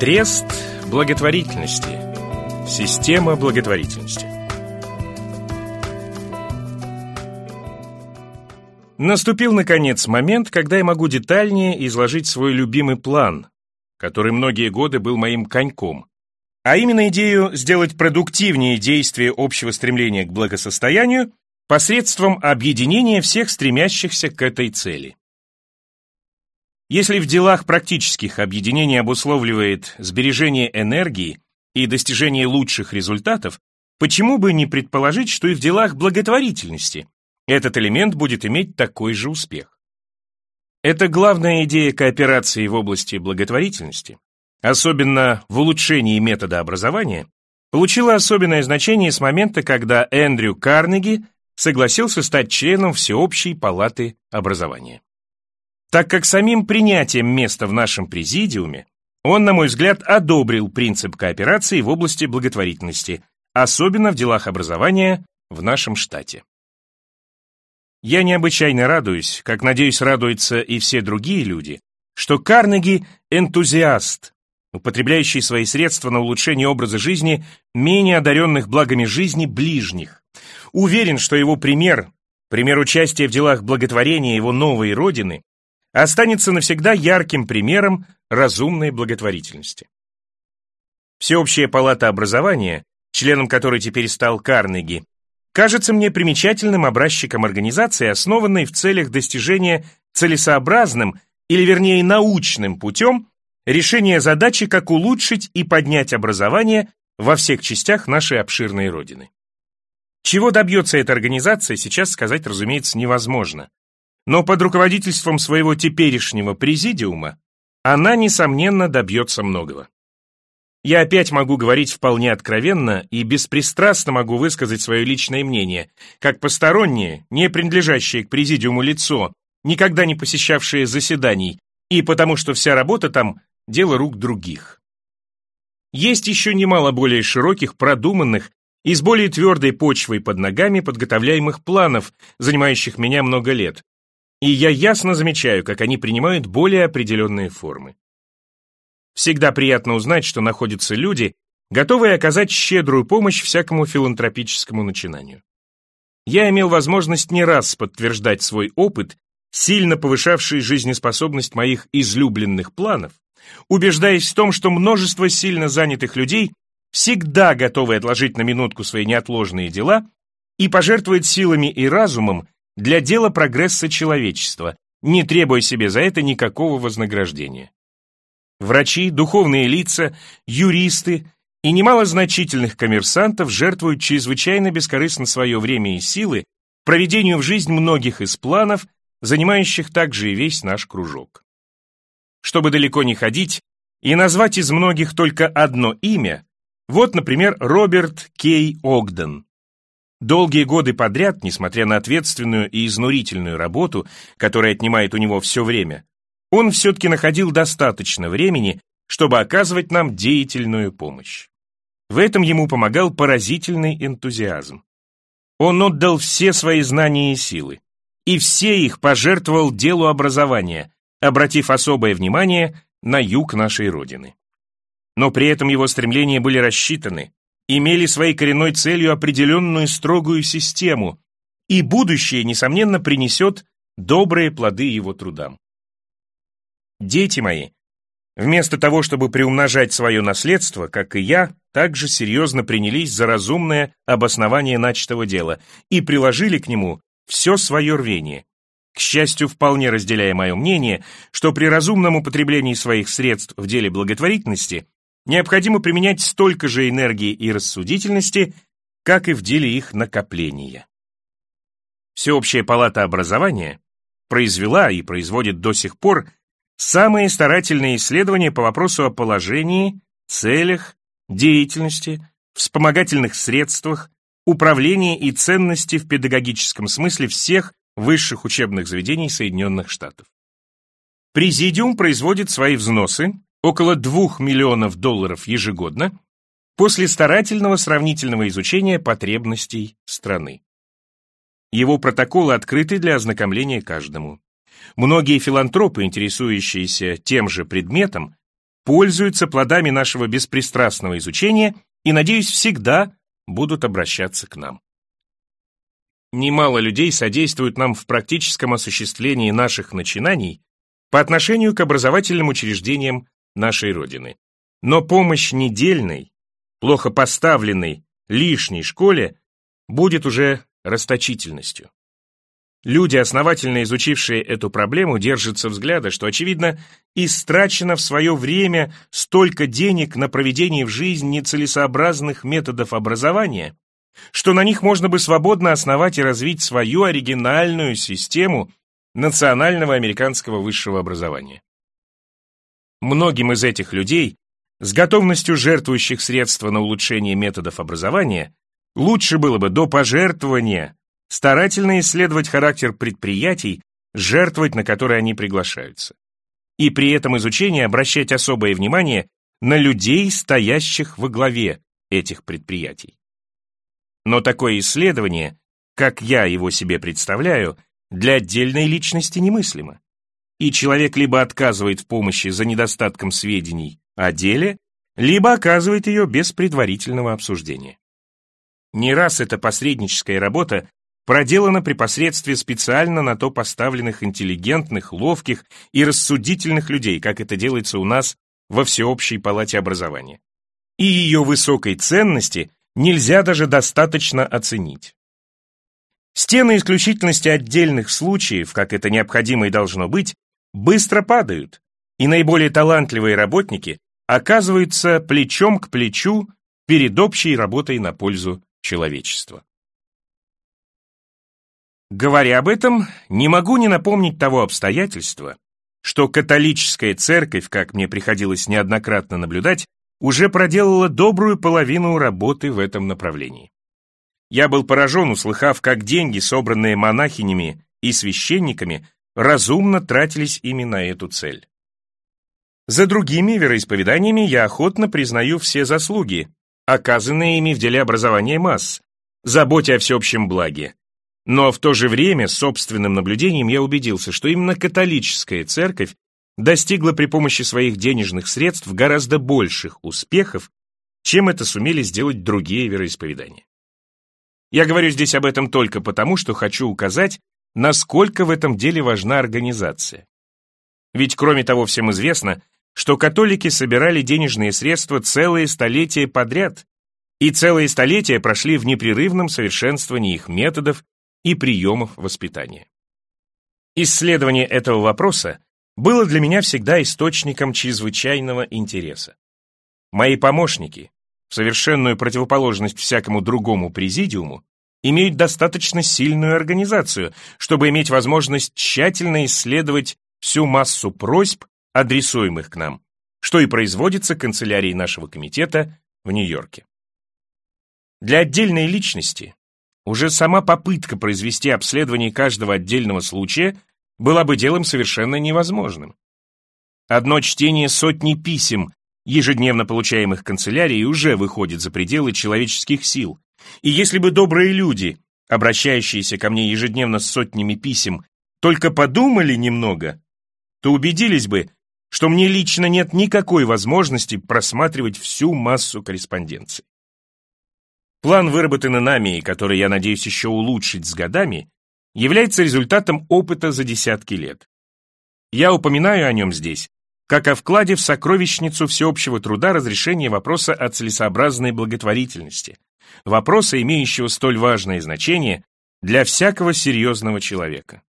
Трест благотворительности. Система благотворительности. Наступил, наконец, момент, когда я могу детальнее изложить свой любимый план, который многие годы был моим коньком, а именно идею сделать продуктивнее действие общего стремления к благосостоянию посредством объединения всех стремящихся к этой цели. Если в делах практических объединение обусловливает сбережение энергии и достижение лучших результатов, почему бы не предположить, что и в делах благотворительности этот элемент будет иметь такой же успех? Это главная идея кооперации в области благотворительности, особенно в улучшении метода образования, получила особенное значение с момента, когда Эндрю Карнеги согласился стать членом Всеобщей палаты образования так как самим принятием места в нашем президиуме он, на мой взгляд, одобрил принцип кооперации в области благотворительности, особенно в делах образования в нашем штате. Я необычайно радуюсь, как, надеюсь, радуются и все другие люди, что Карнеги – энтузиаст, употребляющий свои средства на улучшение образа жизни менее одаренных благами жизни ближних. Уверен, что его пример, пример участия в делах благотворения его новой родины, останется навсегда ярким примером разумной благотворительности. Всеобщая палата образования, членом которой теперь стал Карнеги, кажется мне примечательным образчиком организации, основанной в целях достижения целесообразным или, вернее, научным путем решения задачи, как улучшить и поднять образование во всех частях нашей обширной Родины. Чего добьется эта организация, сейчас сказать, разумеется, невозможно но под руководительством своего теперешнего президиума она, несомненно, добьется многого. Я опять могу говорить вполне откровенно и беспристрастно могу высказать свое личное мнение, как постороннее, не принадлежащее к президиуму лицо, никогда не посещавшее заседаний, и потому что вся работа там – дело рук других. Есть еще немало более широких, продуманных и с более твердой почвой под ногами подготовляемых планов, занимающих меня много лет, и я ясно замечаю, как они принимают более определенные формы. Всегда приятно узнать, что находятся люди, готовые оказать щедрую помощь всякому филантропическому начинанию. Я имел возможность не раз подтверждать свой опыт, сильно повышавший жизнеспособность моих излюбленных планов, убеждаясь в том, что множество сильно занятых людей всегда готовы отложить на минутку свои неотложные дела и пожертвовать силами и разумом для дела прогресса человечества, не требуя себе за это никакого вознаграждения. Врачи, духовные лица, юристы и немало значительных коммерсантов жертвуют чрезвычайно бескорыстно свое время и силы проведению в жизнь многих из планов, занимающих также и весь наш кружок. Чтобы далеко не ходить и назвать из многих только одно имя, вот, например, Роберт Кей Огден, Долгие годы подряд, несмотря на ответственную и изнурительную работу, которая отнимает у него все время, он все-таки находил достаточно времени, чтобы оказывать нам деятельную помощь. В этом ему помогал поразительный энтузиазм. Он отдал все свои знания и силы, и все их пожертвовал делу образования, обратив особое внимание на юг нашей Родины. Но при этом его стремления были рассчитаны, имели своей коренной целью определенную строгую систему, и будущее, несомненно, принесет добрые плоды его трудам. Дети мои, вместо того, чтобы приумножать свое наследство, как и я, также серьезно принялись за разумное обоснование начатого дела и приложили к нему все свое рвение. К счастью, вполне разделяя мое мнение, что при разумном употреблении своих средств в деле благотворительности необходимо применять столько же энергии и рассудительности, как и в деле их накопления. Всеобщая палата образования произвела и производит до сих пор самые старательные исследования по вопросу о положении, целях, деятельности, вспомогательных средствах, управлении и ценности в педагогическом смысле всех высших учебных заведений Соединенных Штатов. Президиум производит свои взносы около 2 миллионов долларов ежегодно, после старательного сравнительного изучения потребностей страны. Его протоколы открыты для ознакомления каждому. Многие филантропы, интересующиеся тем же предметом, пользуются плодами нашего беспристрастного изучения и, надеюсь, всегда будут обращаться к нам. Немало людей содействуют нам в практическом осуществлении наших начинаний по отношению к образовательным учреждениям нашей Родины. Но помощь недельной, плохо поставленной, лишней школе будет уже расточительностью. Люди, основательно изучившие эту проблему, держатся взгляда, что, очевидно, истрачено в свое время столько денег на проведение в жизнь нецелесообразных методов образования, что на них можно бы свободно основать и развить свою оригинальную систему национального американского высшего образования. Многим из этих людей, с готовностью жертвующих средства на улучшение методов образования, лучше было бы до пожертвования старательно исследовать характер предприятий, жертвовать на которые они приглашаются. И при этом изучении обращать особое внимание на людей, стоящих во главе этих предприятий. Но такое исследование, как я его себе представляю, для отдельной личности немыслимо. И человек либо отказывает в помощи за недостатком сведений о деле, либо оказывает ее без предварительного обсуждения. Не раз эта посредническая работа проделана при посредстве специально на то поставленных интеллигентных, ловких и рассудительных людей, как это делается у нас во всеобщей палате образования. И ее высокой ценности нельзя даже достаточно оценить. Стены исключительности отдельных случаев, как это необходимо и должно быть, быстро падают, и наиболее талантливые работники оказываются плечом к плечу перед общей работой на пользу человечества. Говоря об этом, не могу не напомнить того обстоятельства, что католическая церковь, как мне приходилось неоднократно наблюдать, уже проделала добрую половину работы в этом направлении. Я был поражен, услыхав, как деньги, собранные монахинями и священниками, разумно тратились именно эту цель. За другими вероисповеданиями я охотно признаю все заслуги, оказанные ими в деле образования масс, заботе о всеобщем благе. Но в то же время собственным наблюдением я убедился, что именно католическая церковь достигла при помощи своих денежных средств гораздо больших успехов, чем это сумели сделать другие вероисповедания. Я говорю здесь об этом только потому, что хочу указать, насколько в этом деле важна организация. Ведь, кроме того, всем известно, что католики собирали денежные средства целые столетия подряд, и целые столетия прошли в непрерывном совершенствовании их методов и приемов воспитания. Исследование этого вопроса было для меня всегда источником чрезвычайного интереса. Мои помощники, в совершенную противоположность всякому другому президиуму, имеют достаточно сильную организацию, чтобы иметь возможность тщательно исследовать всю массу просьб, адресуемых к нам, что и производится канцелярией нашего комитета в Нью-Йорке. Для отдельной личности уже сама попытка произвести обследование каждого отдельного случая была бы делом совершенно невозможным. Одно чтение сотни писем, ежедневно получаемых канцелярией, уже выходит за пределы человеческих сил. И если бы добрые люди, обращающиеся ко мне ежедневно с сотнями писем, только подумали немного, то убедились бы, что мне лично нет никакой возможности просматривать всю массу корреспонденции. План, выработанный нами и который я надеюсь еще улучшить с годами, является результатом опыта за десятки лет. Я упоминаю о нем здесь, как о вкладе в сокровищницу всеобщего труда разрешения вопроса о целесообразной благотворительности, вопроса, имеющего столь важное значение для всякого серьезного человека.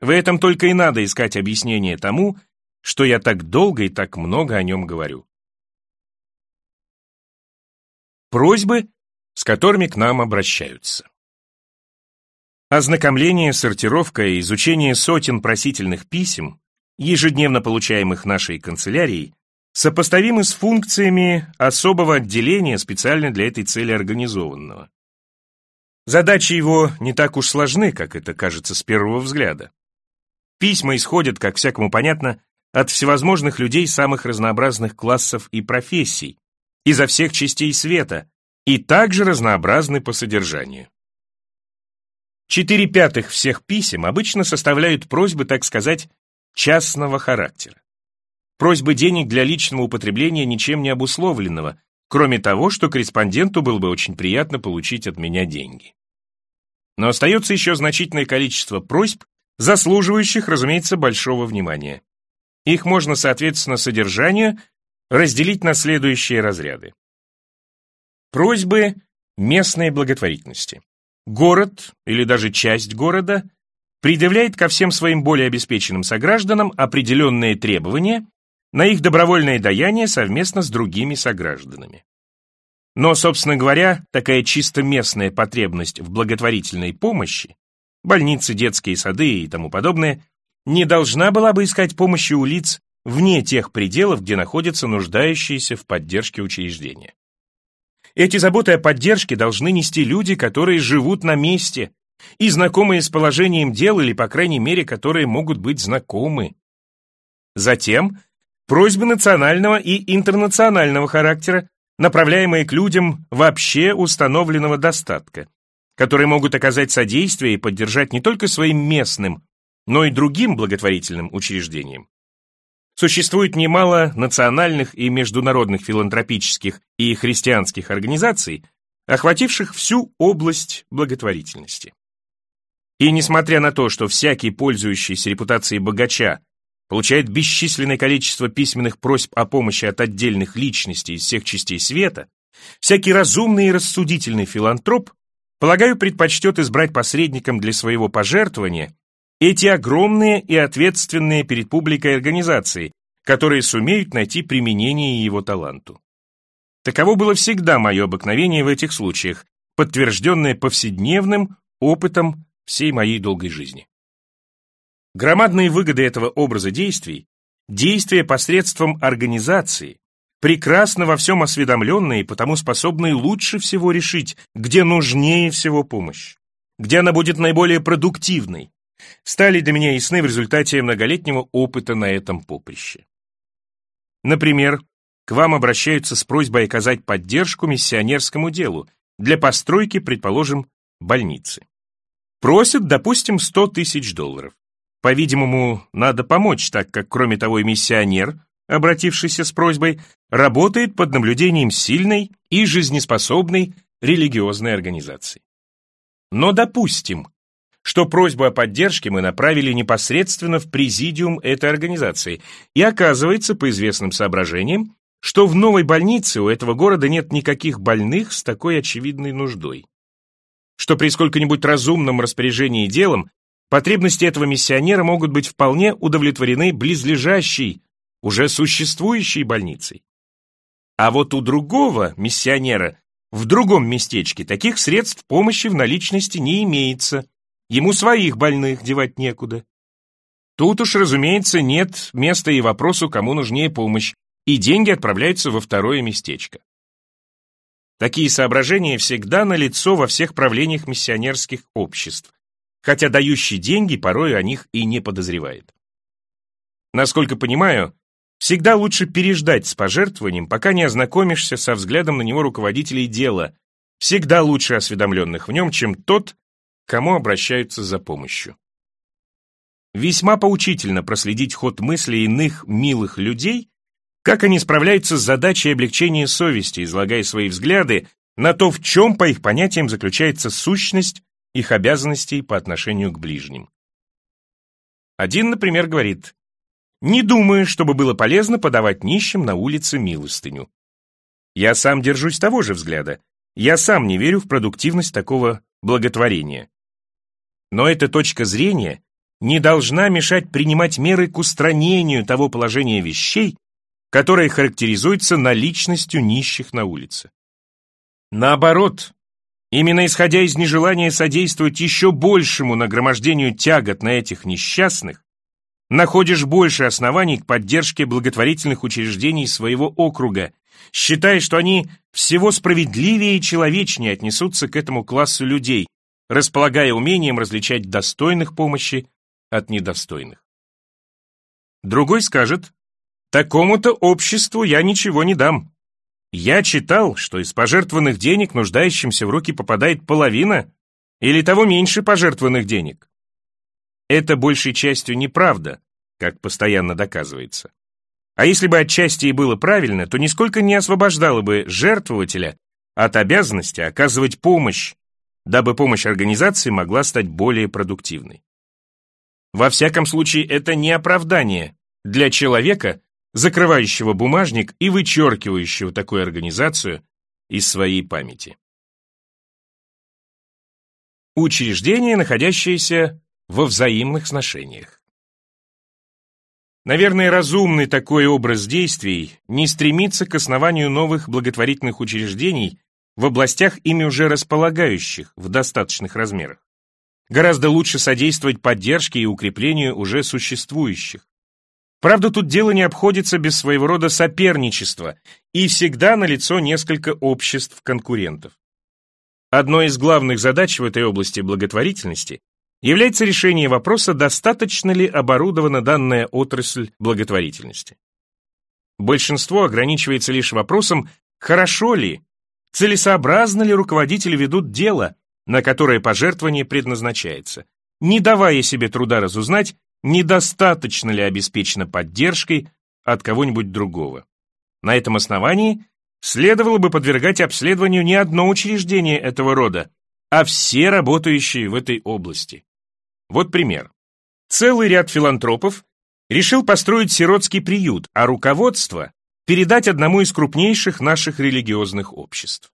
В этом только и надо искать объяснение тому, что я так долго и так много о нем говорю. Просьбы, с которыми к нам обращаются. Ознакомление, сортировка и изучение сотен просительных писем, ежедневно получаемых нашей канцелярией, сопоставимы с функциями особого отделения, специально для этой цели организованного. Задачи его не так уж сложны, как это кажется с первого взгляда. Письма исходят, как всякому понятно, от всевозможных людей самых разнообразных классов и профессий, изо всех частей света, и также разнообразны по содержанию. Четыре пятых всех писем обычно составляют просьбы, так сказать, частного характера. Просьбы денег для личного употребления ничем не обусловленного, кроме того, что корреспонденту было бы очень приятно получить от меня деньги. Но остается еще значительное количество просьб, заслуживающих, разумеется, большого внимания. Их можно, соответственно, содержанию разделить на следующие разряды. Просьбы местной благотворительности. Город или даже часть города предъявляет ко всем своим более обеспеченным согражданам определенные требования на их добровольное даяние совместно с другими согражданами. Но, собственно говоря, такая чисто местная потребность в благотворительной помощи, больницы, детские сады и тому подобное, не должна была бы искать помощи у лиц вне тех пределов, где находятся нуждающиеся в поддержке учреждения. Эти заботы о поддержке должны нести люди, которые живут на месте и знакомые с положением дел или, по крайней мере, которые могут быть знакомы. Затем просьбы национального и интернационального характера, направляемые к людям вообще установленного достатка, которые могут оказать содействие и поддержать не только своим местным, но и другим благотворительным учреждениям. Существует немало национальных и международных филантропических и христианских организаций, охвативших всю область благотворительности. И несмотря на то, что всякий, пользующийся репутацией богача, получает бесчисленное количество письменных просьб о помощи от отдельных личностей из всех частей света, всякий разумный и рассудительный филантроп, полагаю, предпочтет избрать посредником для своего пожертвования эти огромные и ответственные перед публикой организации, которые сумеют найти применение его таланту. Таково было всегда мое обыкновение в этих случаях, подтвержденное повседневным опытом всей моей долгой жизни. Громадные выгоды этого образа действий, действия посредством организации, прекрасно во всем осведомленные потому способные лучше всего решить, где нужнее всего помощь, где она будет наиболее продуктивной, стали для меня ясны в результате многолетнего опыта на этом поприще. Например, к вам обращаются с просьбой оказать поддержку миссионерскому делу для постройки, предположим, больницы. Просят, допустим, 100 тысяч долларов. По-видимому, надо помочь, так как, кроме того, и миссионер, обратившийся с просьбой, работает под наблюдением сильной и жизнеспособной религиозной организации. Но допустим, что просьбу о поддержке мы направили непосредственно в президиум этой организации, и оказывается, по известным соображениям, что в новой больнице у этого города нет никаких больных с такой очевидной нуждой. Что при сколько-нибудь разумном распоряжении делом потребности этого миссионера могут быть вполне удовлетворены близлежащей, уже существующей больницей. А вот у другого миссионера в другом местечке таких средств помощи в наличности не имеется, Ему своих больных девать некуда. Тут уж, разумеется, нет места и вопросу, кому нужнее помощь, и деньги отправляются во второе местечко. Такие соображения всегда налицо во всех правлениях миссионерских обществ, хотя дающий деньги порой о них и не подозревает. Насколько понимаю, всегда лучше переждать с пожертвованием, пока не ознакомишься со взглядом на него руководителей дела, всегда лучше осведомленных в нем, чем тот, кому обращаются за помощью. Весьма поучительно проследить ход мысли иных милых людей, как они справляются с задачей облегчения совести, излагая свои взгляды на то, в чем, по их понятиям, заключается сущность их обязанностей по отношению к ближним. Один, например, говорит, «Не думаю, чтобы было полезно подавать нищим на улице милостыню. Я сам держусь того же взгляда. Я сам не верю в продуктивность такого благотворения. Но эта точка зрения не должна мешать принимать меры к устранению того положения вещей, которое характеризуется наличностью нищих на улице. Наоборот, именно исходя из нежелания содействовать еще большему нагромождению тягот на этих несчастных, находишь больше оснований к поддержке благотворительных учреждений своего округа, считая, что они всего справедливее и человечнее отнесутся к этому классу людей, располагая умением различать достойных помощи от недостойных. Другой скажет, такому-то обществу я ничего не дам. Я читал, что из пожертвованных денег нуждающимся в руки попадает половина или того меньше пожертвованных денег. Это большей частью неправда, как постоянно доказывается. а если бы отчасти и было правильно, то нисколько не освобождало бы жертвователя от обязанности оказывать помощь, дабы помощь организации могла стать более продуктивной. Во всяком случае, это не оправдание для человека, закрывающего бумажник и вычеркивающего такую организацию из своей памяти. Учреждения, находящиеся во взаимных сношениях. Наверное, разумный такой образ действий не стремится к основанию новых благотворительных учреждений в областях, ими уже располагающих в достаточных размерах. Гораздо лучше содействовать поддержке и укреплению уже существующих. Правда, тут дело не обходится без своего рода соперничества, и всегда налицо несколько обществ-конкурентов. Одной из главных задач в этой области благотворительности является решение вопроса, достаточно ли оборудована данная отрасль благотворительности. Большинство ограничивается лишь вопросом, хорошо ли, целесообразно ли руководители ведут дело, на которое пожертвование предназначается, не давая себе труда разузнать, недостаточно ли обеспечена поддержкой от кого-нибудь другого. На этом основании следовало бы подвергать обследованию не одно учреждение этого рода, а все работающие в этой области. Вот пример. Целый ряд филантропов решил построить сиротский приют, а руководство передать одному из крупнейших наших религиозных обществ.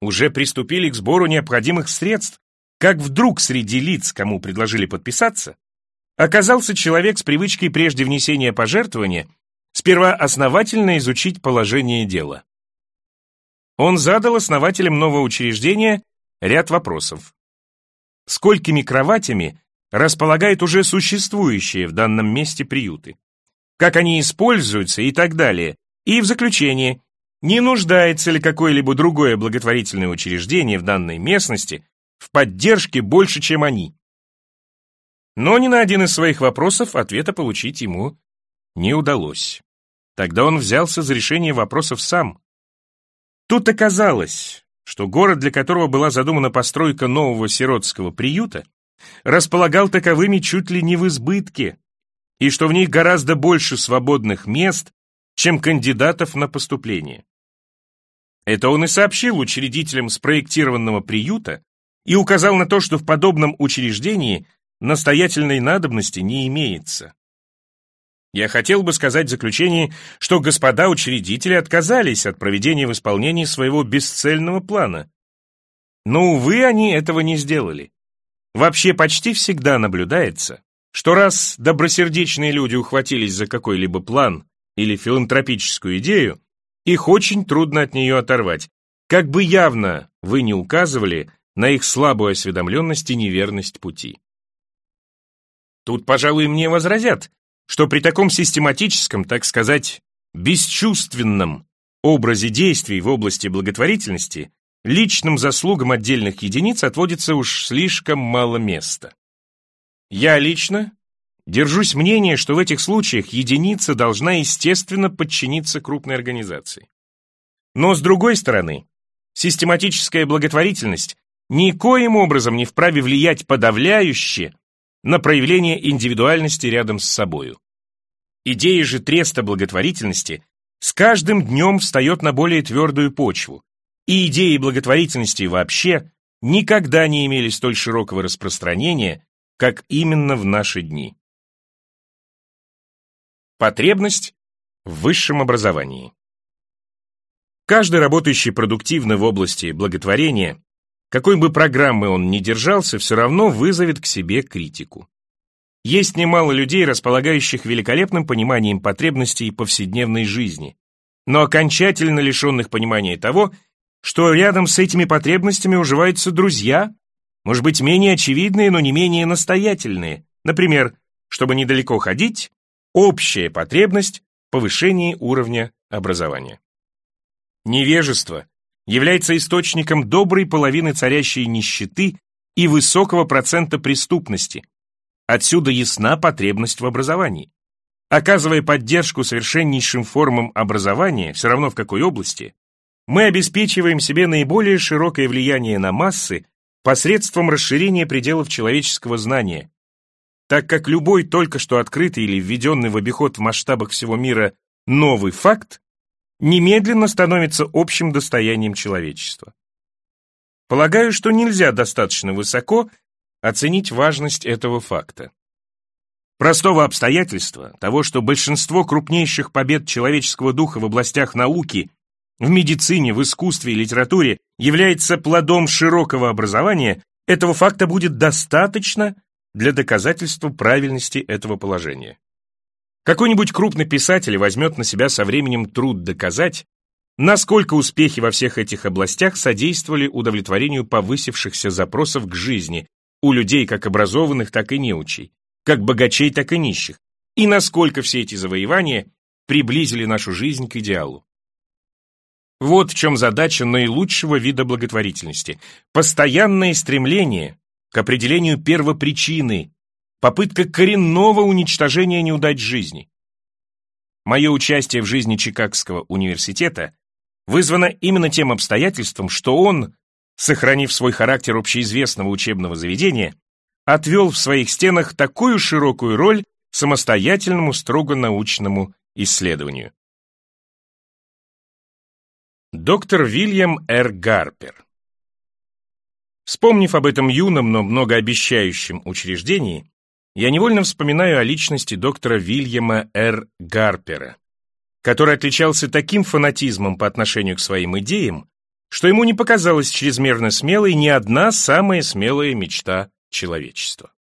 Уже приступили к сбору необходимых средств, как вдруг среди лиц, кому предложили подписаться, оказался человек с привычкой прежде внесения пожертвования сперва основательно изучить положение дела. Он задал основателям нового учреждения ряд вопросов. Сколькими кроватями располагают уже существующие в данном месте приюты? Как они используются и так далее? И в заключение, не нуждается ли какое-либо другое благотворительное учреждение в данной местности в поддержке больше, чем они? Но ни на один из своих вопросов ответа получить ему не удалось. Тогда он взялся за решение вопросов сам. Тут оказалось, что город, для которого была задумана постройка нового сиротского приюта, располагал таковыми чуть ли не в избытке, и что в них гораздо больше свободных мест, чем кандидатов на поступление. Это он и сообщил учредителям спроектированного приюта и указал на то, что в подобном учреждении настоятельной надобности не имеется. Я хотел бы сказать в заключение, что господа учредители отказались от проведения в исполнении своего бесцельного плана. Но, увы, они этого не сделали. Вообще почти всегда наблюдается, что раз добросердечные люди ухватились за какой-либо план или филантропическую идею, их очень трудно от нее оторвать, как бы явно вы не указывали на их слабую осведомленность и неверность пути. Тут, пожалуй, мне возразят, что при таком систематическом, так сказать, бесчувственном образе действий в области благотворительности личным заслугам отдельных единиц отводится уж слишком мало места. Я лично держусь мнения, что в этих случаях единица должна естественно подчиниться крупной организации. Но с другой стороны, систематическая благотворительность никоим образом не вправе влиять подавляюще на проявление индивидуальности рядом с собою. Идея же треста благотворительности с каждым днем встает на более твердую почву, и идеи благотворительности вообще никогда не имели столь широкого распространения, как именно в наши дни. Потребность в высшем образовании. Каждый работающий продуктивно в области благотворения какой бы программы он ни держался, все равно вызовет к себе критику. Есть немало людей, располагающих великолепным пониманием потребностей повседневной жизни, но окончательно лишенных понимания того, что рядом с этими потребностями уживаются друзья, может быть, менее очевидные, но не менее настоятельные. Например, чтобы недалеко ходить, общая потребность в повышении уровня образования. Невежество является источником доброй половины царящей нищеты и высокого процента преступности. Отсюда ясна потребность в образовании. Оказывая поддержку совершеннейшим формам образования, все равно в какой области, мы обеспечиваем себе наиболее широкое влияние на массы посредством расширения пределов человеческого знания, так как любой только что открытый или введенный в обиход в масштабах всего мира новый факт немедленно становится общим достоянием человечества. Полагаю, что нельзя достаточно высоко оценить важность этого факта. Простого обстоятельства, того, что большинство крупнейших побед человеческого духа в областях науки, в медицине, в искусстве и литературе является плодом широкого образования, этого факта будет достаточно для доказательства правильности этого положения. Какой-нибудь крупный писатель возьмет на себя со временем труд доказать, насколько успехи во всех этих областях содействовали удовлетворению повысившихся запросов к жизни у людей как образованных, так и неучей, как богачей, так и нищих, и насколько все эти завоевания приблизили нашу жизнь к идеалу. Вот в чем задача наилучшего вида благотворительности. Постоянное стремление к определению первопричины, попытка коренного уничтожения неудач жизни. Мое участие в жизни Чикагского университета вызвано именно тем обстоятельством, что он, сохранив свой характер общеизвестного учебного заведения, отвел в своих стенах такую широкую роль самостоятельному строго научному исследованию. Доктор Вильям Р. Гарпер Вспомнив об этом юном, но многообещающем учреждении, я невольно вспоминаю о личности доктора Вильяма Р. Гарпера, который отличался таким фанатизмом по отношению к своим идеям, что ему не показалась чрезмерно смелой ни одна самая смелая мечта человечества.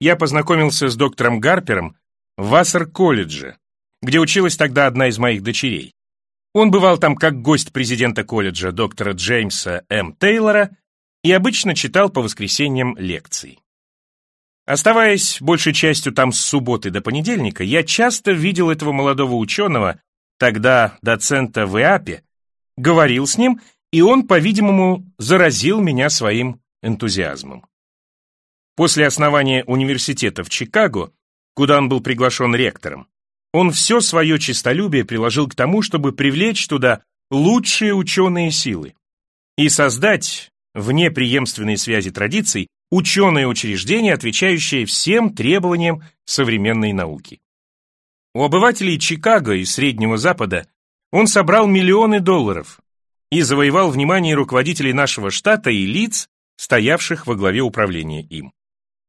Я познакомился с доктором Гарпером в Вассер-колледже, где училась тогда одна из моих дочерей. Он бывал там как гость президента колледжа доктора Джеймса М. Тейлора и обычно читал по воскресеньям лекции. Оставаясь большей частью там с субботы до понедельника, я часто видел этого молодого ученого, тогда доцента в ИАПе, говорил с ним, и он, по-видимому, заразил меня своим энтузиазмом. После основания университета в Чикаго, куда он был приглашен ректором, он все свое честолюбие приложил к тому, чтобы привлечь туда лучшие ученые силы и создать, вне преемственной связи традиций, ученое учреждение, отвечающее всем требованиям современной науки. У обывателей Чикаго и Среднего Запада он собрал миллионы долларов и завоевал внимание руководителей нашего штата и лиц, стоявших во главе управления им.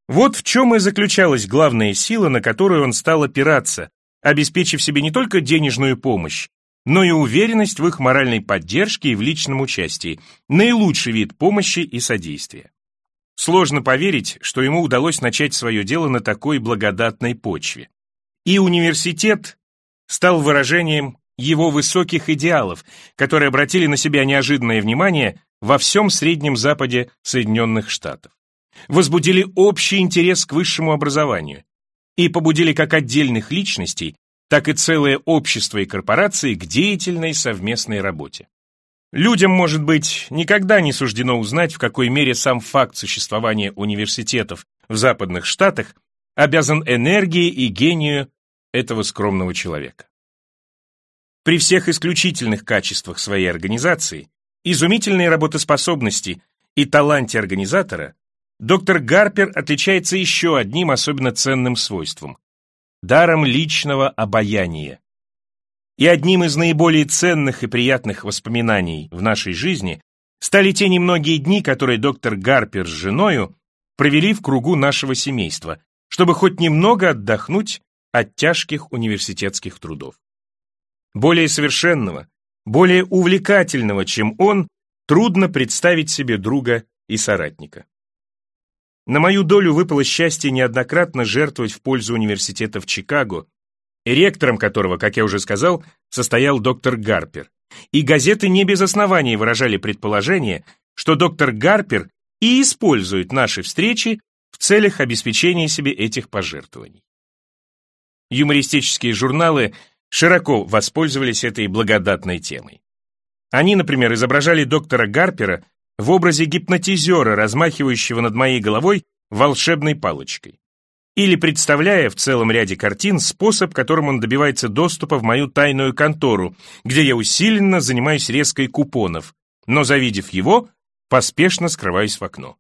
Вот в чем и заключалась главная сила, на которую он стал опираться, обеспечив себе не только денежную помощь, но и уверенность в их моральной поддержке и в личном участии, наилучший вид помощи и содействия. Сложно поверить, что ему удалось начать свое дело на такой благодатной почве. И университет стал выражением его высоких идеалов, которые обратили на себя неожиданное внимание во всем Среднем Западе Соединенных Штатов. Возбудили общий интерес к высшему образованию и побудили как отдельных личностей, так и целое общество и корпорации к деятельной совместной работе. Людям, может быть, никогда не суждено узнать, в какой мере сам факт существования университетов в западных штатах обязан энергии и гению этого скромного человека. При всех исключительных качествах своей организации, изумительной работоспособности и таланте организатора, доктор Гарпер отличается еще одним особенно ценным свойством – даром личного обаяния. И одним из наиболее ценных и приятных воспоминаний в нашей жизни стали те немногие дни, которые доктор Гарпер с женою провели в кругу нашего семейства, чтобы хоть немного отдохнуть от тяжких университетских трудов. Более совершенного, более увлекательного, чем он, трудно представить себе друга и соратника. На мою долю выпало счастье неоднократно жертвовать в пользу университета в Чикаго, ректором которого, как я уже сказал, состоял доктор Гарпер. И газеты не без оснований выражали предположение, что доктор Гарпер и использует наши встречи в целях обеспечения себе этих пожертвований. Юмористические журналы широко воспользовались этой благодатной темой. Они, например, изображали доктора Гарпера в образе гипнотизера, размахивающего над моей головой волшебной палочкой или представляя в целом ряде картин способ, которым он добивается доступа в мою тайную контору, где я усиленно занимаюсь резкой купонов, но, завидев его, поспешно скрываюсь в окно.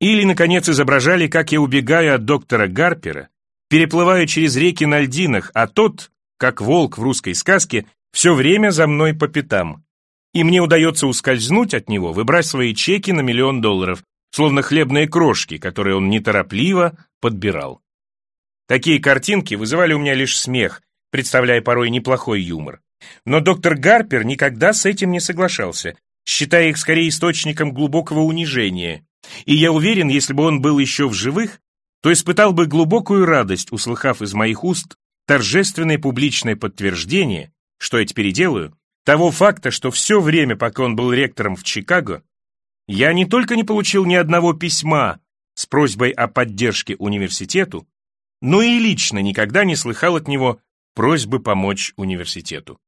Или, наконец, изображали, как я убегаю от доктора Гарпера, переплываю через реки на льдинах, а тот, как волк в русской сказке, все время за мной по пятам. И мне удается ускользнуть от него, выбрасывая чеки на миллион долларов, словно хлебные крошки, которые он неторопливо подбирал. Такие картинки вызывали у меня лишь смех, представляя порой неплохой юмор. Но доктор Гарпер никогда с этим не соглашался, считая их скорее источником глубокого унижения. И я уверен, если бы он был еще в живых, то испытал бы глубокую радость, услыхав из моих уст торжественное публичное подтверждение, что я теперь и делаю, того факта, что все время, пока он был ректором в Чикаго, я не только не получил ни одного письма с просьбой о поддержке университету, но и лично никогда не слыхал от него просьбы помочь университету.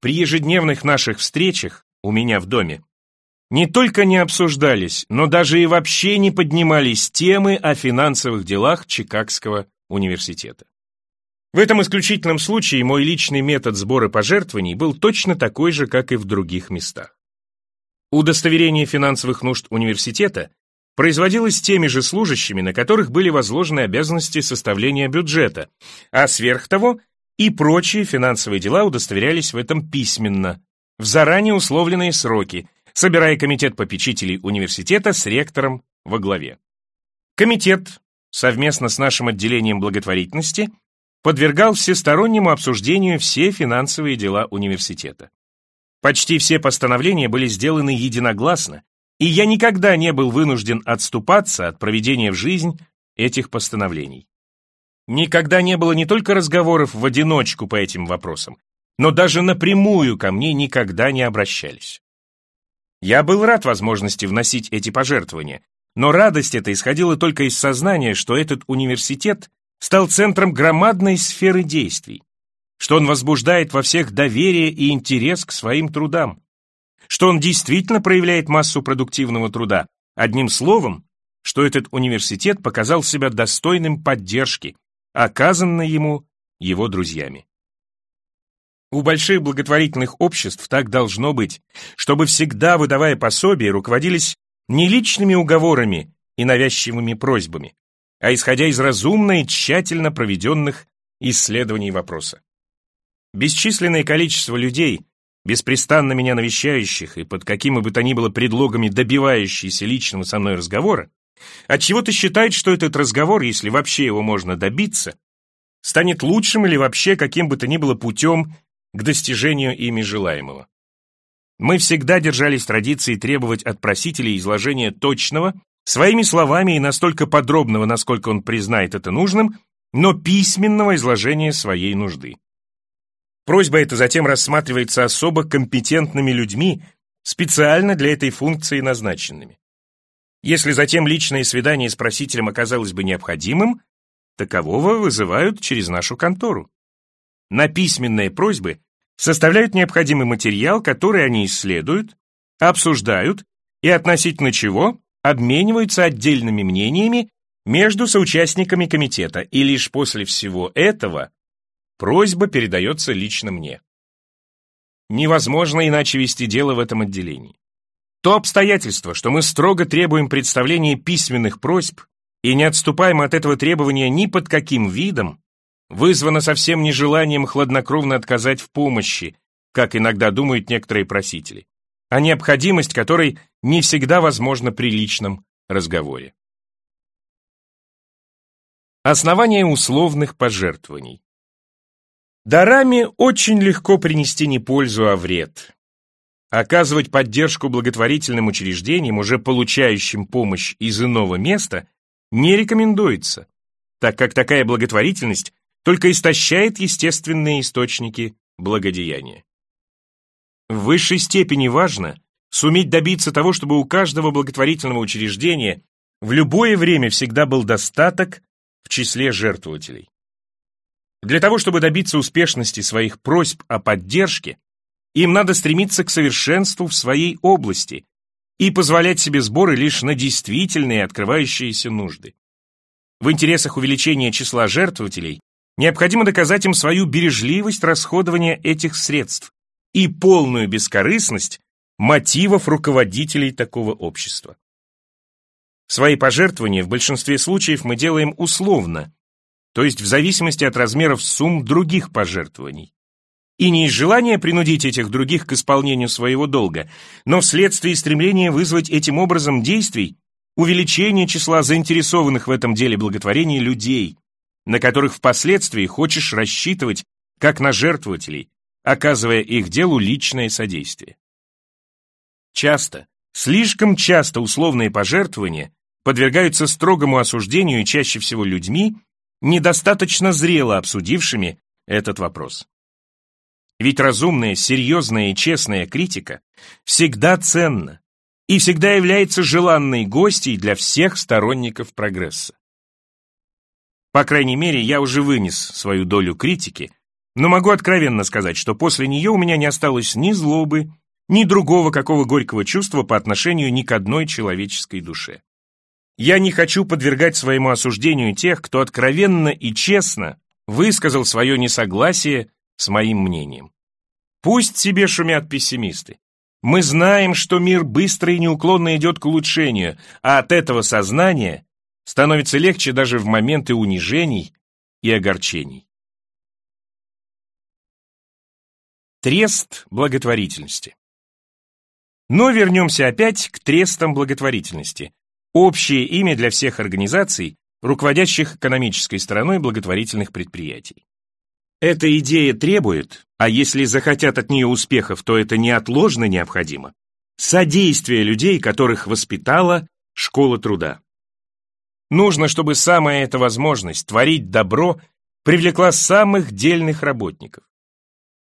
При ежедневных наших встречах у меня в доме не только не обсуждались, но даже и вообще не поднимались темы о финансовых делах Чикагского университета. В этом исключительном случае мой личный метод сбора пожертвований был точно такой же, как и в других местах. Удостоверение финансовых нужд университета производилось теми же служащими, на которых были возложены обязанности составления бюджета, а сверх того и прочие финансовые дела удостоверялись в этом письменно, в заранее условленные сроки, собирая комитет попечителей университета с ректором во главе. Комитет, совместно с нашим отделением благотворительности, подвергал всестороннему обсуждению все финансовые дела университета. Почти все постановления были сделаны единогласно, и я никогда не был вынужден отступаться от проведения в жизнь этих постановлений. Никогда не было не только разговоров в одиночку по этим вопросам, но даже напрямую ко мне никогда не обращались. Я был рад возможности вносить эти пожертвования, но радость эта исходила только из сознания, что этот университет стал центром громадной сферы действий, что он возбуждает во всех доверие и интерес к своим трудам, что он действительно проявляет массу продуктивного труда, одним словом, что этот университет показал себя достойным поддержки, оказанной ему его друзьями. У больших благотворительных обществ так должно быть, чтобы всегда, выдавая пособие, руководились не личными уговорами и навязчивыми просьбами, а исходя из разумно и тщательно проведенных исследований вопроса. Бесчисленное количество людей, беспрестанно меня навещающих и под какими бы то ни было предлогами добивающиеся личного со мной разговора, отчего-то считает, что этот разговор, если вообще его можно добиться, станет лучшим или вообще каким бы то ни было путем к достижению ими желаемого. Мы всегда держались традиции требовать от просителей изложения точного, своими словами и настолько подробного, насколько он признает это нужным, но письменного изложения своей нужды. Просьба эта затем рассматривается особо компетентными людьми, специально для этой функции назначенными. Если затем личное свидание с просителем оказалось бы необходимым, такового вызывают через нашу контору. На письменные просьбы составляют необходимый материал, который они исследуют, обсуждают и относительно чего обмениваются отдельными мнениями между соучастниками комитета, и лишь после всего этого Просьба передается лично мне. Невозможно иначе вести дело в этом отделении. То обстоятельство, что мы строго требуем представления письменных просьб и не отступаем от этого требования ни под каким видом, вызвано совсем не желанием хладнокровно отказать в помощи, как иногда думают некоторые просители, а необходимость которой не всегда возможна при личном разговоре. Основание условных пожертвований. Дарами очень легко принести не пользу, а вред. Оказывать поддержку благотворительным учреждениям, уже получающим помощь из иного места, не рекомендуется, так как такая благотворительность только истощает естественные источники благодеяния. В высшей степени важно суметь добиться того, чтобы у каждого благотворительного учреждения в любое время всегда был достаток в числе жертвователей. Для того, чтобы добиться успешности своих просьб о поддержке, им надо стремиться к совершенству в своей области и позволять себе сборы лишь на действительные открывающиеся нужды. В интересах увеличения числа жертвователей необходимо доказать им свою бережливость расходования этих средств и полную бескорыстность мотивов руководителей такого общества. Свои пожертвования в большинстве случаев мы делаем условно, то есть в зависимости от размеров сумм других пожертвований. И не из желания принудить этих других к исполнению своего долга, но вследствие стремления вызвать этим образом действий увеличение числа заинтересованных в этом деле благотворения людей, на которых впоследствии хочешь рассчитывать как на жертвователей, оказывая их делу личное содействие. Часто, слишком часто условные пожертвования подвергаются строгому осуждению чаще всего людьми, недостаточно зрело обсудившими этот вопрос. Ведь разумная, серьезная и честная критика всегда ценна и всегда является желанной гостьей для всех сторонников прогресса. По крайней мере, я уже вынес свою долю критики, но могу откровенно сказать, что после нее у меня не осталось ни злобы, ни другого какого горького чувства по отношению ни к одной человеческой душе. Я не хочу подвергать своему осуждению тех, кто откровенно и честно высказал свое несогласие с моим мнением. Пусть себе шумят пессимисты. Мы знаем, что мир быстро и неуклонно идет к улучшению, а от этого сознания становится легче даже в моменты унижений и огорчений. Трест благотворительности. Но вернемся опять к трестам благотворительности. Общее имя для всех организаций, руководящих экономической стороной благотворительных предприятий. Эта идея требует, а если захотят от нее успехов, то это неотложно необходимо, содействия людей, которых воспитала школа труда. Нужно, чтобы самая эта возможность творить добро привлекла самых дельных работников.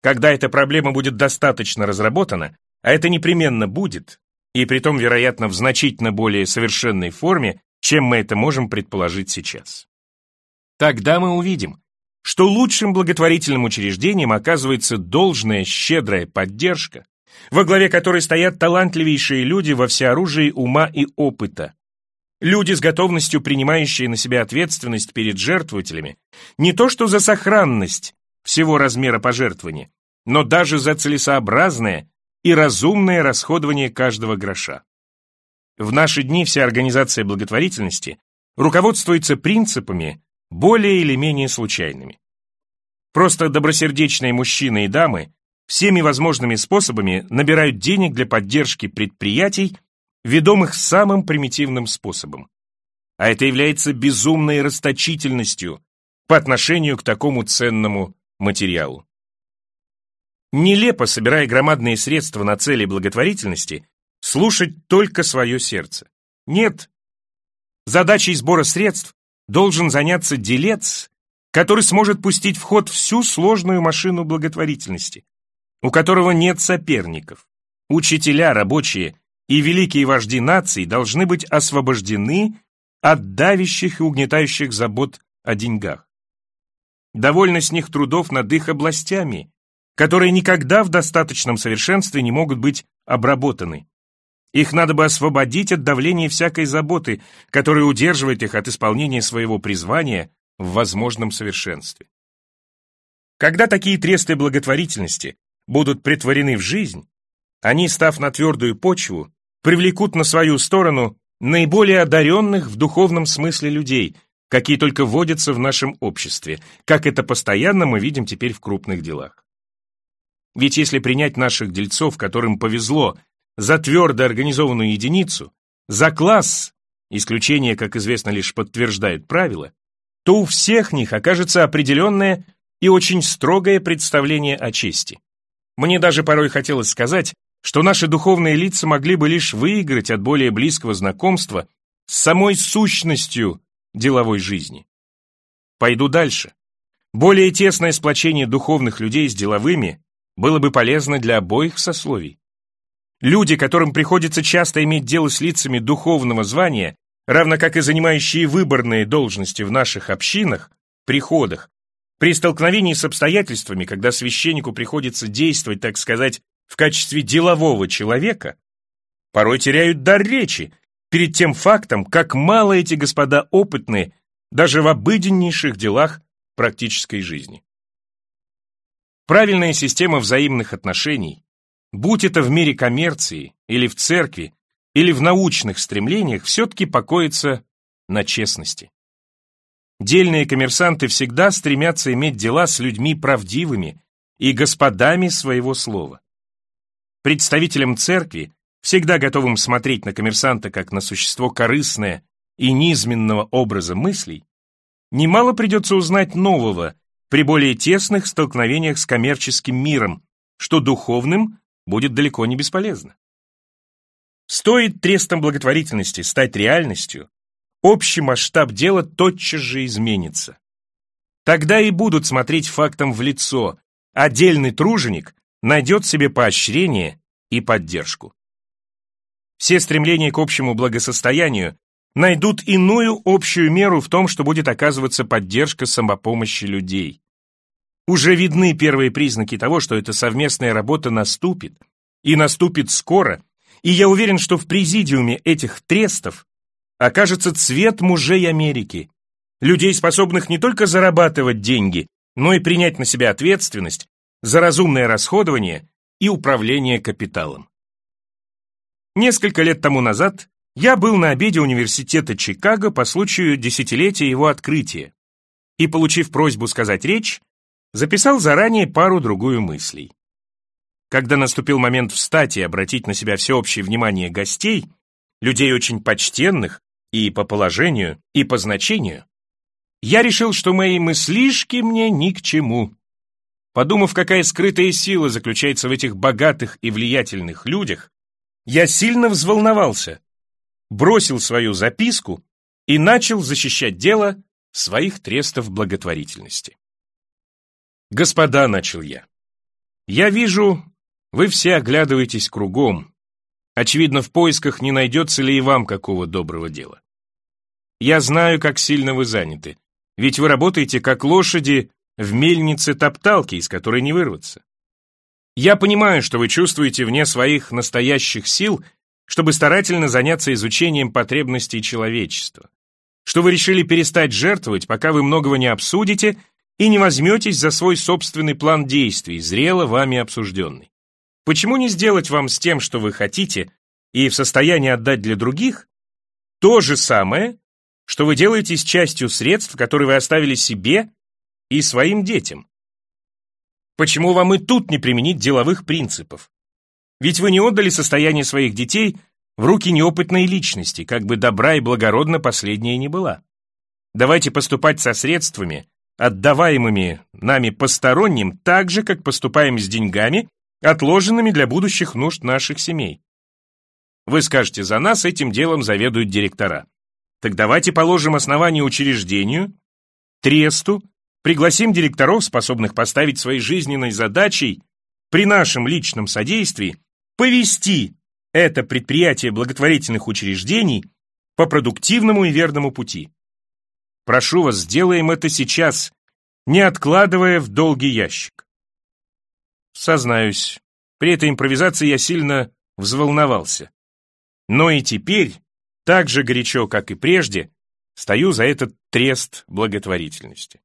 Когда эта проблема будет достаточно разработана, а это непременно будет, и притом, вероятно, в значительно более совершенной форме, чем мы это можем предположить сейчас. Тогда мы увидим, что лучшим благотворительным учреждением оказывается должная щедрая поддержка, во главе которой стоят талантливейшие люди во всеоружии ума и опыта. Люди с готовностью принимающие на себя ответственность перед жертвователями не то что за сохранность всего размера пожертвования, но даже за целесообразное и разумное расходование каждого гроша. В наши дни вся организация благотворительности руководствуется принципами, более или менее случайными. Просто добросердечные мужчины и дамы всеми возможными способами набирают денег для поддержки предприятий, ведомых самым примитивным способом. А это является безумной расточительностью по отношению к такому ценному материалу. Нелепо, собирая громадные средства на цели благотворительности, слушать только свое сердце. Нет. Задачей сбора средств должен заняться делец, который сможет пустить в ход всю сложную машину благотворительности, у которого нет соперников. Учителя, рабочие и великие вожди наций должны быть освобождены от давящих и угнетающих забот о деньгах. Довольно с них трудов над их областями, которые никогда в достаточном совершенстве не могут быть обработаны. Их надо бы освободить от давления всякой заботы, которая удерживает их от исполнения своего призвания в возможном совершенстве. Когда такие тресты благотворительности будут притворены в жизнь, они, став на твердую почву, привлекут на свою сторону наиболее одаренных в духовном смысле людей, какие только водятся в нашем обществе, как это постоянно мы видим теперь в крупных делах. Ведь если принять наших дельцов, которым повезло, за твердо организованную единицу, за класс, исключения, как известно, лишь подтверждают правила, то у всех них окажется определенное и очень строгое представление о чести. Мне даже порой хотелось сказать, что наши духовные лица могли бы лишь выиграть от более близкого знакомства с самой сущностью деловой жизни. Пойду дальше. Более тесное сплочение духовных людей с деловыми было бы полезно для обоих сословий. Люди, которым приходится часто иметь дело с лицами духовного звания, равно как и занимающие выборные должности в наших общинах, приходах, при столкновении с обстоятельствами, когда священнику приходится действовать, так сказать, в качестве делового человека, порой теряют дар речи перед тем фактом, как мало эти господа опытны даже в обыденнейших делах практической жизни. Правильная система взаимных отношений, будь это в мире коммерции или в церкви, или в научных стремлениях, все-таки покоится на честности. Дельные коммерсанты всегда стремятся иметь дела с людьми правдивыми и господами своего слова. Представителям церкви, всегда готовым смотреть на коммерсанта как на существо корыстное и низменного образа мыслей, немало придется узнать нового при более тесных столкновениях с коммерческим миром, что духовным будет далеко не бесполезно. Стоит трестом благотворительности стать реальностью, общий масштаб дела тотчас же изменится. Тогда и будут смотреть фактом в лицо, отдельный труженик найдет себе поощрение и поддержку. Все стремления к общему благосостоянию найдут иную общую меру в том, что будет оказываться поддержка самопомощи людей. Уже видны первые признаки того, что эта совместная работа наступит, и наступит скоро, и я уверен, что в президиуме этих трестов окажется цвет мужей Америки, людей, способных не только зарабатывать деньги, но и принять на себя ответственность за разумное расходование и управление капиталом. Несколько лет тому назад я был на обеде университета Чикаго по случаю десятилетия его открытия и, получив просьбу сказать речь, записал заранее пару-другую мыслей. Когда наступил момент встать и обратить на себя всеобщее внимание гостей, людей очень почтенных и по положению, и по значению, я решил, что мои мыслишки мне ни к чему. Подумав, какая скрытая сила заключается в этих богатых и влиятельных людях, я сильно взволновался, бросил свою записку и начал защищать дело своих трестов благотворительности. «Господа», — начал я, — «я вижу, вы все оглядываетесь кругом. Очевидно, в поисках не найдется ли и вам какого доброго дела. Я знаю, как сильно вы заняты, ведь вы работаете как лошади в мельнице топталки, из которой не вырваться. Я понимаю, что вы чувствуете вне своих настоящих сил, чтобы старательно заняться изучением потребностей человечества, что вы решили перестать жертвовать, пока вы многого не обсудите и не возьметесь за свой собственный план действий, зрело вами обсужденный. Почему не сделать вам с тем, что вы хотите, и в состоянии отдать для других, то же самое, что вы делаете с частью средств, которые вы оставили себе и своим детям? Почему вам и тут не применить деловых принципов? Ведь вы не отдали состояние своих детей в руки неопытной личности, как бы добра и благородна последняя не была. Давайте поступать со средствами, отдаваемыми нами посторонним, так же, как поступаем с деньгами, отложенными для будущих нужд наших семей. Вы скажете, за нас этим делом заведуют директора. Так давайте положим основание учреждению, тресту, пригласим директоров, способных поставить своей жизненной задачей при нашем личном содействии повести это предприятие благотворительных учреждений по продуктивному и верному пути. Прошу вас, сделаем это сейчас, не откладывая в долгий ящик. Сознаюсь, при этой импровизации я сильно взволновался. Но и теперь, так же горячо, как и прежде, стою за этот трест благотворительности.